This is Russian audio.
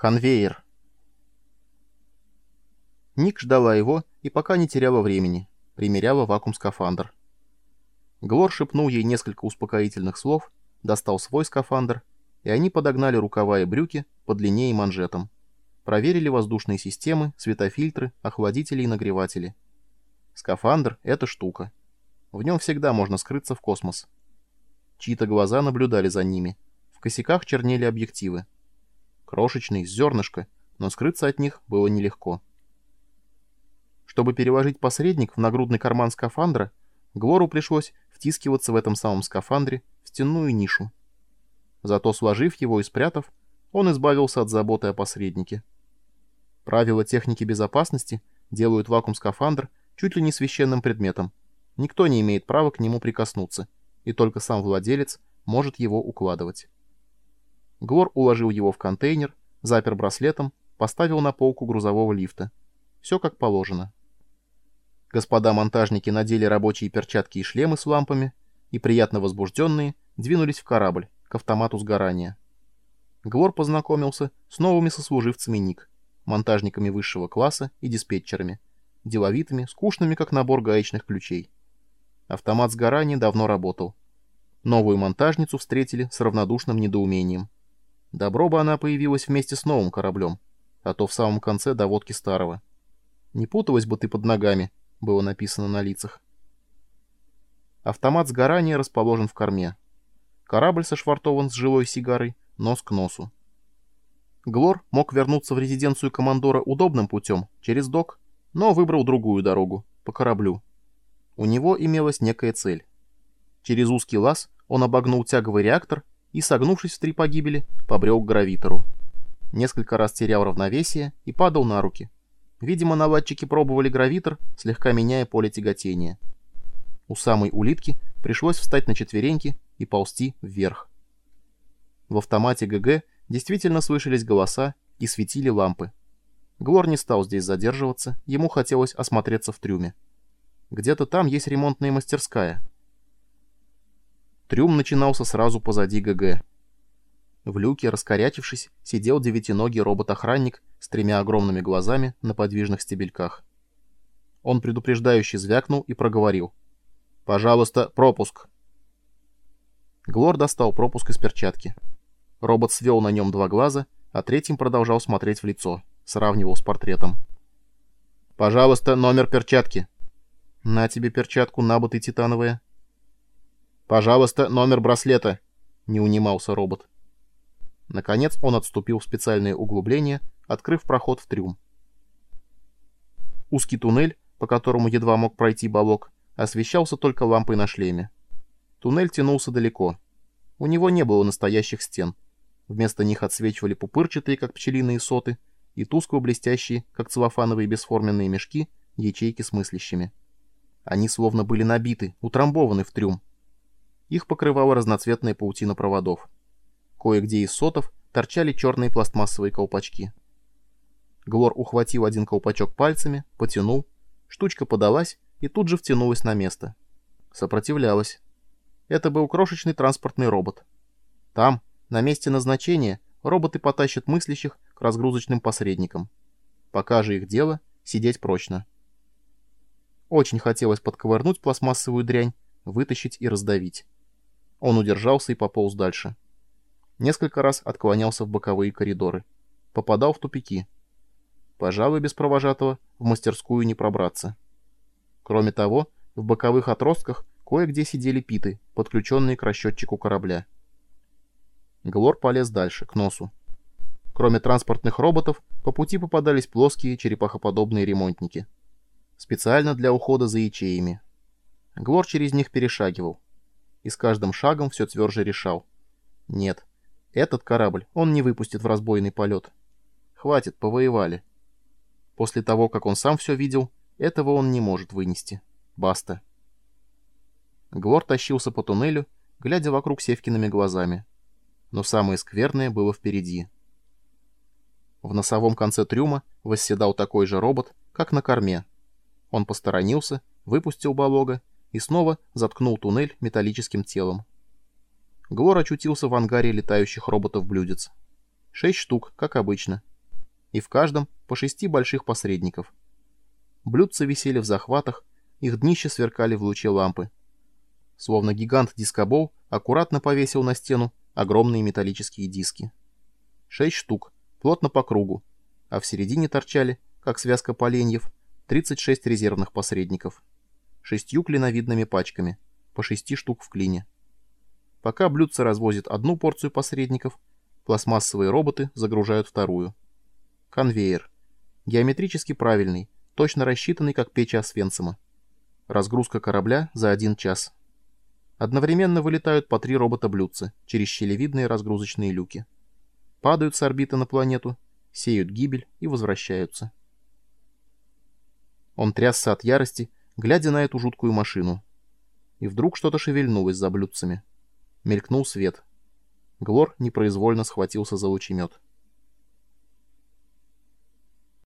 Конвейер. Ник ждала его и пока не теряла времени, примеряла вакуум-скафандр. Глор шепнул ей несколько успокоительных слов, достал свой скафандр, и они подогнали рукава и брюки по длине и манжетам. Проверили воздушные системы, светофильтры, охладители и нагреватели. Скафандр — это штука. В нем всегда можно скрыться в космос. Чьи-то глаза наблюдали за ними. В косяках чернели объективы. Крошечный, зернышко, но скрыться от них было нелегко. Чтобы переложить посредник в нагрудный карман скафандра, Глору пришлось втискиваться в этом самом скафандре в стенную нишу. Зато, сложив его и спрятав, он избавился от заботы о посреднике. Правила техники безопасности делают вакуум-скафандр чуть ли не священным предметом. Никто не имеет права к нему прикоснуться, и только сам владелец может его укладывать. Глор уложил его в контейнер, запер браслетом, поставил на полку грузового лифта. Все как положено. Господа монтажники надели рабочие перчатки и шлемы с лампами, и, приятно возбужденные, двинулись в корабль, к автомату сгорания. Глор познакомился с новыми сослуживцами НИК, монтажниками высшего класса и диспетчерами, деловитыми, скучными, как набор гаечных ключей. Автомат сгорания давно работал. Новую монтажницу встретили с равнодушным недоумением. Добро бы она появилась вместе с новым кораблем, а то в самом конце доводки старого. «Не путалась бы ты под ногами», — было написано на лицах. Автомат сгорания расположен в корме. Корабль сошвартован с жилой сигарой, нос к носу. Глор мог вернуться в резиденцию командора удобным путем, через док, но выбрал другую дорогу, по кораблю. У него имелась некая цель. Через узкий лаз он обогнул тяговый реактор и, согнувшись в три погибели, побрел к гравитору. Несколько раз терял равновесие и падал на руки. Видимо, наладчики пробовали гравитор, слегка меняя поле тяготения. У самой улитки пришлось встать на четвереньки и ползти вверх. В автомате ГГ действительно слышались голоса и светили лампы. Глор не стал здесь задерживаться, ему хотелось осмотреться в трюме. Где-то там есть ремонтная мастерская — Трюм начинался сразу позади ГГ. В люке, раскорячившись, сидел девятиногий робот-охранник с тремя огромными глазами на подвижных стебельках. Он предупреждающе звякнул и проговорил. «Пожалуйста, пропуск!» Глор достал пропуск из перчатки. Робот свел на нем два глаза, а третьим продолжал смотреть в лицо, сравнивал с портретом. «Пожалуйста, номер перчатки!» «На тебе перчатку, набутый титановая!» «Пожалуйста, номер браслета», — не унимался робот. Наконец он отступил в специальное углубление, открыв проход в трюм. Узкий туннель, по которому едва мог пройти балок, освещался только лампой на шлеме. Туннель тянулся далеко. У него не было настоящих стен. Вместо них отсвечивали пупырчатые, как пчелиные соты, и тускло блестящие, как целлофановые бесформенные мешки, ячейки с мыслящими. Они словно были набиты, утрамбованы в трюм, их покрывала разноцветная паутина проводов. Кое-где из сотов торчали черные пластмассовые колпачки. Глор ухватил один колпачок пальцами, потянул, штучка подалась и тут же втянулась на место. Сопротивлялась. Это был крошечный транспортный робот. Там, на месте назначения, роботы потащат мыслящих к разгрузочным посредникам. Пока же их дело — сидеть прочно. Очень хотелось подковырнуть пластмассовую дрянь, вытащить и раздавить. Он удержался и пополз дальше. Несколько раз отклонялся в боковые коридоры. Попадал в тупики. Пожалуй, без провожатого в мастерскую не пробраться. Кроме того, в боковых отростках кое-где сидели питы, подключенные к расчетчику корабля. Глор полез дальше, к носу. Кроме транспортных роботов, по пути попадались плоские черепахоподобные ремонтники. Специально для ухода за ячеями. Глор через них перешагивал и с каждым шагом все тверже решал. Нет, этот корабль он не выпустит в разбойный полет. Хватит, повоевали. После того, как он сам все видел, этого он не может вынести. Баста. Глор тащился по туннелю, глядя вокруг Севкиными глазами. Но самое скверное было впереди. В носовом конце трюма восседал такой же робот, как на корме. Он посторонился, выпустил балога и снова заткнул туннель металлическим телом. Глор очутился в ангаре летающих роботов-блюдец. Шесть штук, как обычно. И в каждом по шести больших посредников. Блюдца висели в захватах, их днища сверкали в луче лампы. Словно гигант дискобол аккуратно повесил на стену огромные металлические диски. Шесть штук, плотно по кругу, а в середине торчали, как связка поленьев, 36 резервных посредников. Шестью клиновидными пачками, по шести штук в клине. Пока блюдце развозит одну порцию посредников, пластмассовые роботы загружают вторую. Конвейер. Геометрически правильный, точно рассчитанный, как печь Освенцима. Разгрузка корабля за один час. Одновременно вылетают по три робота-блюдца через щелевидные разгрузочные люки. Падают с орбиты на планету, сеют гибель и возвращаются. Он трясся от ярости, глядя на эту жуткую машину. И вдруг что-то шевельнулось за блюдцами. Мелькнул свет. Глор непроизвольно схватился за лучемет.